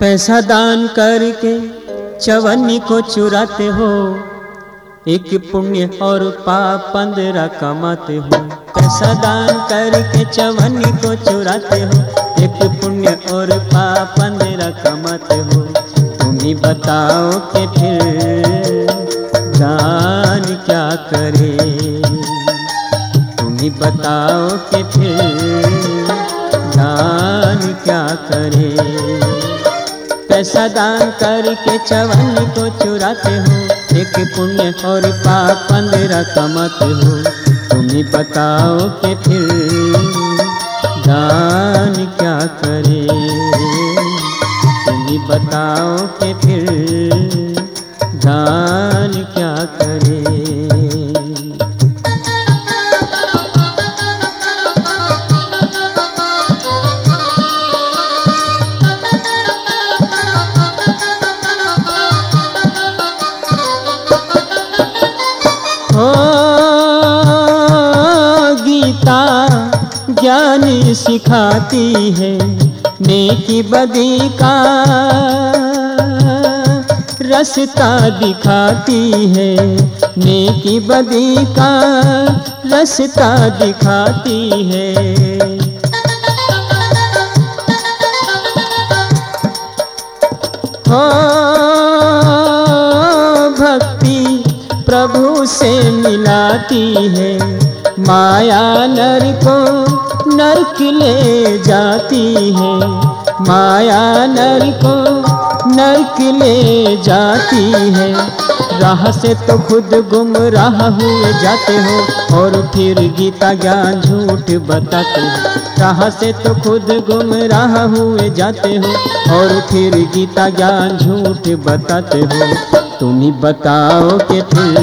पैसा दान करके चवन्नी को चुराते हो, एक पुण्य और पाप पंद्रह कमाते हो। पैसा दान करके चवन्नी को चुराते हो, एक पुण्य और पाप पंद्रह कमाते हो। तुम ही बताओ कि फिर दान क्या करे? तुम ही बताओ कि फिर दान क्या करे? पैसा दान करके चवन को चुराते हो, एक पुण्य और पाप पंद्रह कमाते हो। तुम ही बताओ कि फिर दान क्या करे? तुम ही बताओ कि फिर दान क्या करे? ज्ञान सिखाती है, नेकी बदी का रास्ता दिखाती है, नेकी बदी का रास्ता दिखाती है। हो भक्ति प्रभु से मिलाती है माया नर को नरक ले जाती है। माया नर को नरक ले जाती है। राह से तो खुद गुमराह हुए जाते हो और फिर गीता ज्ञान झूठ बताते हो। राह से तो खुद गुमराह हुए जाते हो और फिर गीता ज्ञान झूठ बताते हो। तुम ही बताओ के फिर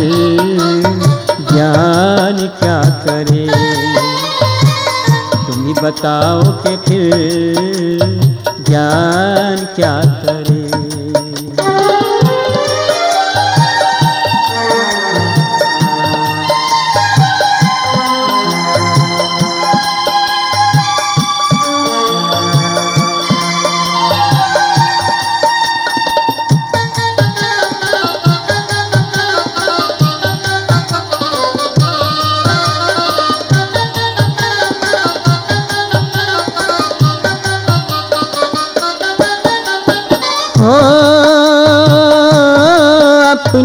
ज्ञान क्या करे? तुम ही बताओ के फिर ज्ञान क्या करे?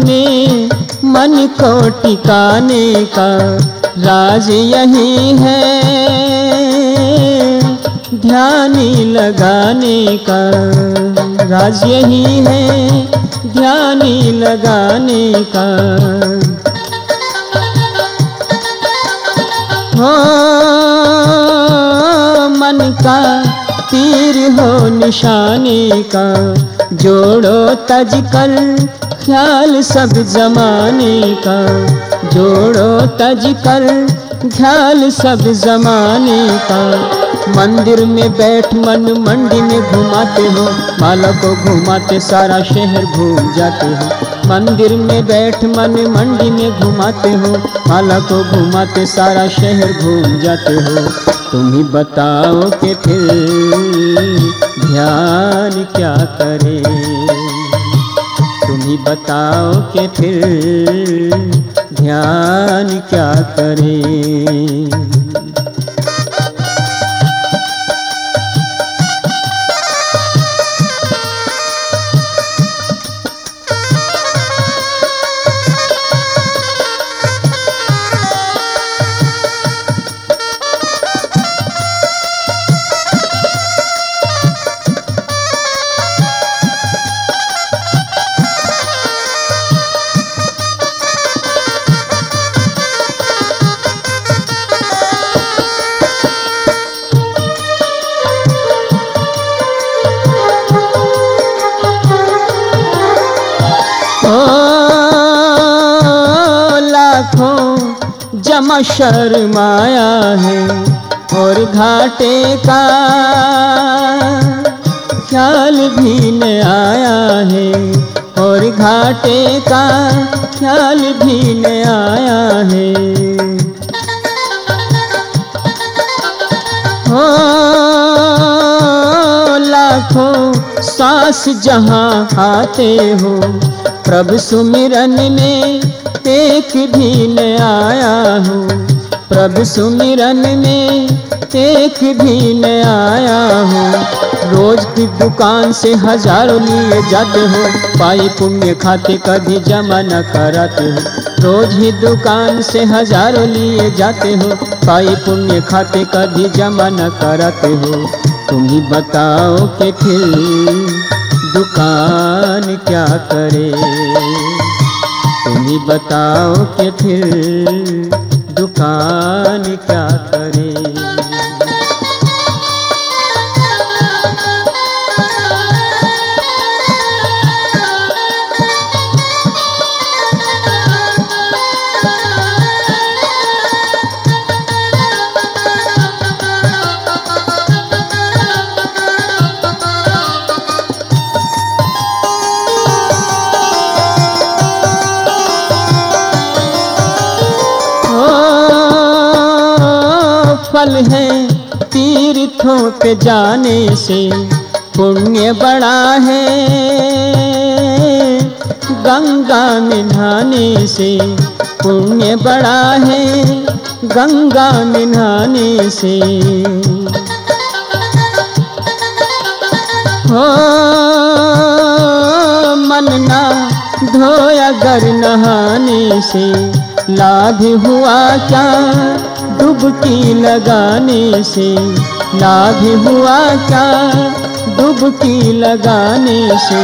अपने मन को टिकाने का राज यही है। ध्यान लगाने का राज यही है। ध्यान लगाने का हो, मन का तीर हो निशाने का, जोड़ो तज कर ख्याल सब जमाने का। जोड़ो तज कर, ख्याल सब जमाने का। मंदिर में बैठ मन मंडी में घुमाते हो। माला को घुमाते, सारा शहर घूम जाते हो। मंदिर में बैठ मन मंडी में घुमाते हो। माला को घुमाते, सारा शहर घूम जाते हो। तुम ही बताओ कि फिर ध्यान क्या करे? ही बताओ के फिर ध्यान क्या करे? लाखों जमा शर्माया है और घाटे का ख्याल भी न आया है और घाटे का ख्याल भी न आया है। हो, लाखों सांस जहाँ आते हो, प्रभु सुमिरन में एक भी न आया हूँ। प्रभु सुमिरन में एक भी न आया हूँ। रोज की दुकान से हज़ारों लिए जाते हो। पाई पुण्य खाते कभी जमा न कराते हो। रोज ही दुकान से हज़ारों लिए जाते हो। पाई पुण्य खाते कभी जमा न कराते हो। तुम ही बताओ कि फिर दुकान क्या करे? ही बताओ के फिर दुकान क्या करे? फल है तीर्थों पे जाने से। पुण्य बड़ा है गंगा में नहाने से। पुण्य बड़ा है गंगा में नहाने से। हो, मन ना धोया गर नहाने से। लाभ हुआ क्या? डुबकी लगाने से लाभ हुआ क्या? डुबकी लगाने से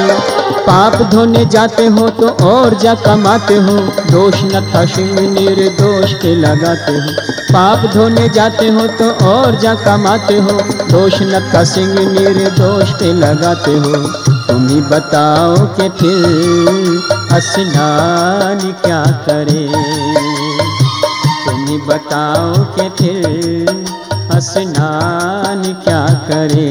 पाप धोने जाते हो तो और जा कमाते हो। दोष न था निर्दोष के लगाते हो। पाप धोने जाते हो तो और जा कमाते हो। दोष न था सिंह निर्दोष के लगाते हो। तुम ही बताओ कि फिर स्नान क्या करे? तुम ही बताओ कि फिर स्नान क्या करे।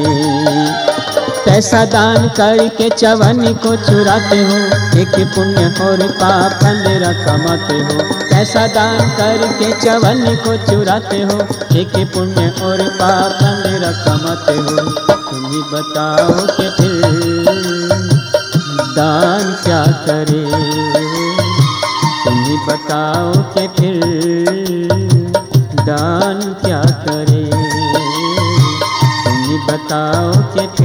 पैसा दान करके चवन को चुराते हो, एक पुण्य और पाप अंधेरा कमाते हो। पैसा दान करके चवन को चुराते हो, एक पुण्य और पाप अंधेरा कमाते हो। तुम ही बताओ कि फिर दान क्या करे। तुम ही बताओ कि फिर दान क्या करे? तुम बताओ कि